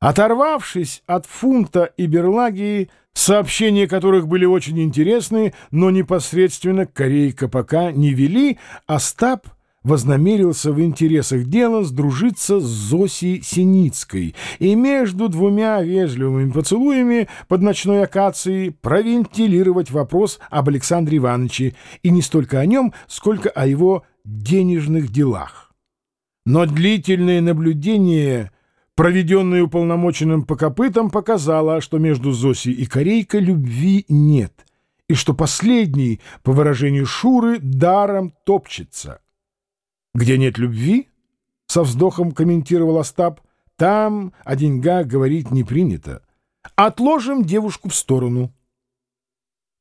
Оторвавшись от фунта и берлагии, сообщения которых были очень интересны, но непосредственно Корейка пока не вели, Остап вознамерился в интересах дела сдружиться с Зосей Синицкой и между двумя вежливыми поцелуями под ночной акацией провентилировать вопрос об Александре Ивановиче и не столько о нем, сколько о его денежных делах. Но длительное наблюдение — проведенная уполномоченным по копытам, показала, что между Зосей и Корейкой любви нет, и что последний, по выражению Шуры, даром топчется. «Где нет любви?» — со вздохом комментировал Остап. «Там о деньгах говорить не принято. Отложим девушку в сторону».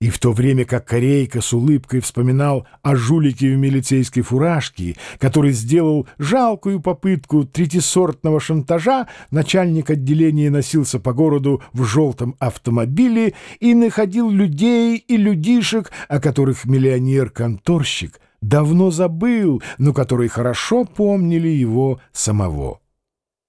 И в то время как Корейка с улыбкой вспоминал о жулике в милицейской фуражке, который сделал жалкую попытку третисортного шантажа, начальник отделения носился по городу в желтом автомобиле и находил людей и людишек, о которых миллионер-конторщик давно забыл, но которые хорошо помнили его самого.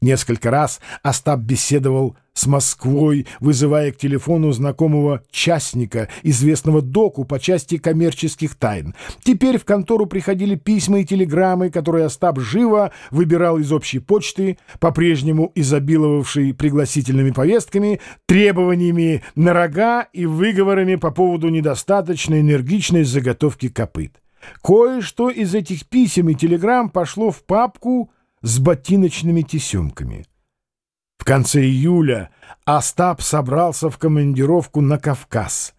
Несколько раз Остап беседовал с Москвой, вызывая к телефону знакомого частника, известного доку по части коммерческих тайн. Теперь в контору приходили письма и телеграммы, которые Остап живо выбирал из общей почты, по-прежнему изобиловавшей пригласительными повестками, требованиями на рога и выговорами по поводу недостаточно энергичной заготовки копыт. Кое-что из этих писем и телеграмм пошло в папку с ботиночными тесемками. В конце июля Остап собрался в командировку на Кавказ.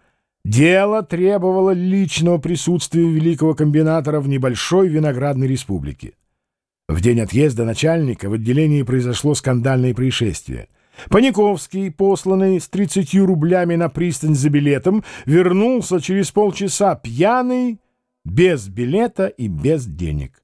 Дело требовало личного присутствия великого комбинатора в небольшой виноградной республике. В день отъезда начальника в отделении произошло скандальное происшествие. Паниковский, посланный с 30 рублями на пристань за билетом, вернулся через полчаса пьяный, без билета и без денег.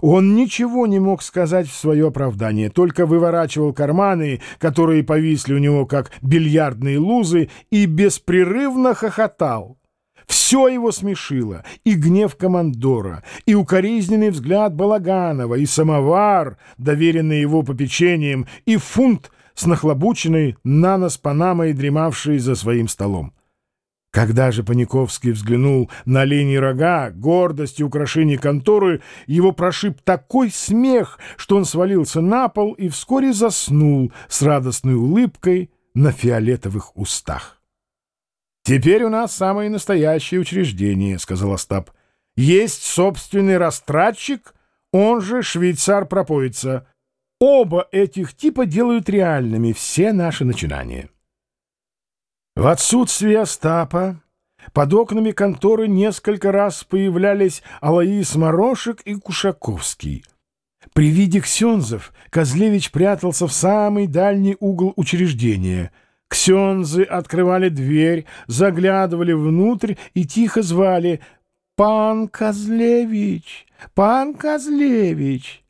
Он ничего не мог сказать в свое оправдание, только выворачивал карманы, которые повисли у него как бильярдные лузы, и беспрерывно хохотал. Все его смешило, и гнев командора, и укоризненный взгляд Балаганова, и самовар, доверенный его попечением, и фунт с нахлобученной на нос панамой, дремавший за своим столом. Когда же Паниковский взглянул на линии рога, гордость и украшение конторы, его прошиб такой смех, что он свалился на пол и вскоре заснул с радостной улыбкой на фиолетовых устах. «Теперь у нас самое настоящее учреждение», — сказал Остап. «Есть собственный растратчик, он же швейцар-пропоица. Оба этих типа делают реальными все наши начинания». В отсутствие Остапа под окнами конторы несколько раз появлялись Алаис Морошек и Кушаковский. При виде ксензов Козлевич прятался в самый дальний угол учреждения. Ксензы открывали дверь, заглядывали внутрь и тихо звали «Пан Козлевич! Пан Козлевич!»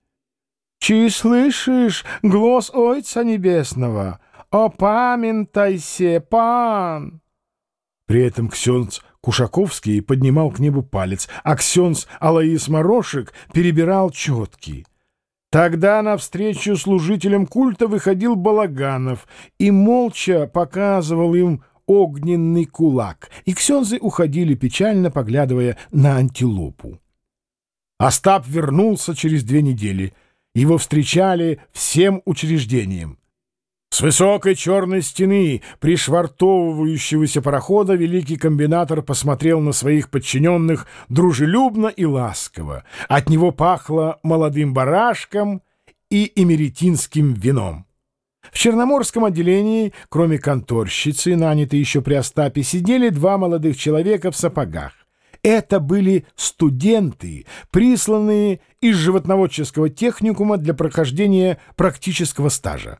«Чи слышишь глаз Ойца Небесного?» «Опамятайся, пан!» При этом Ксенц Кушаковский поднимал к небу палец, а Ксенц Алаис Морошек перебирал четки. Тогда навстречу служителям культа выходил Балаганов и молча показывал им огненный кулак, и ксензы уходили печально, поглядывая на антилопу. Остап вернулся через две недели. Его встречали всем учреждением. С высокой черной стены пришвартовывающегося парохода великий комбинатор посмотрел на своих подчиненных дружелюбно и ласково. От него пахло молодым барашком и эмеретинским вином. В Черноморском отделении, кроме конторщицы, нанятой еще при Остапе, сидели два молодых человека в сапогах. Это были студенты, присланные из животноводческого техникума для прохождения практического стажа.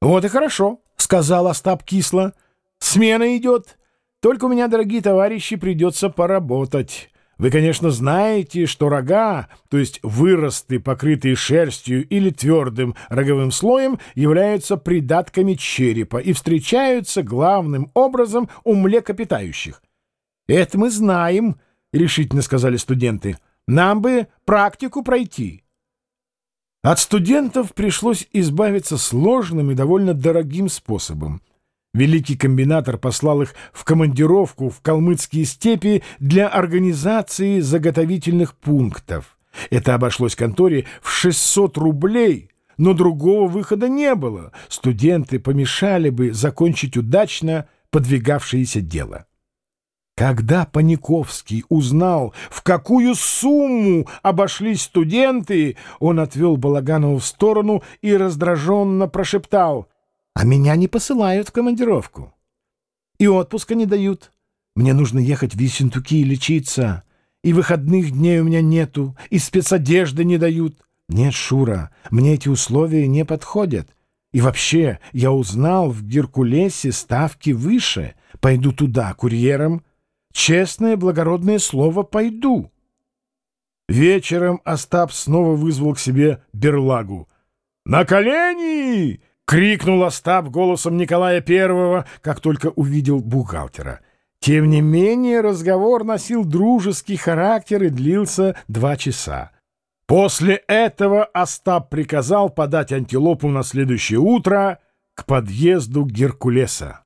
«Вот и хорошо», — сказал Остап кисло. «Смена идет. Только у меня, дорогие товарищи, придется поработать. Вы, конечно, знаете, что рога, то есть выросты, покрытые шерстью или твердым роговым слоем, являются придатками черепа и встречаются главным образом у млекопитающих. «Это мы знаем», — решительно сказали студенты. «Нам бы практику пройти». От студентов пришлось избавиться сложным и довольно дорогим способом. Великий комбинатор послал их в командировку в калмыцкие степи для организации заготовительных пунктов. Это обошлось конторе в 600 рублей, но другого выхода не было. Студенты помешали бы закончить удачно подвигавшееся дело. Когда Паниковский узнал, в какую сумму обошлись студенты, он отвел Балаганова в сторону и раздраженно прошептал, «А меня не посылают в командировку. И отпуска не дают. Мне нужно ехать в Ессентуки и лечиться. И выходных дней у меня нету, и спецодежды не дают. Нет, Шура, мне эти условия не подходят. И вообще, я узнал, в Геркулесе ставки выше. Пойду туда курьером» Честное благородное слово пойду. Вечером Остап снова вызвал к себе берлагу. «На колени!» — крикнул Остап голосом Николая Первого, как только увидел бухгалтера. Тем не менее разговор носил дружеский характер и длился два часа. После этого Остап приказал подать антилопу на следующее утро к подъезду Геркулеса.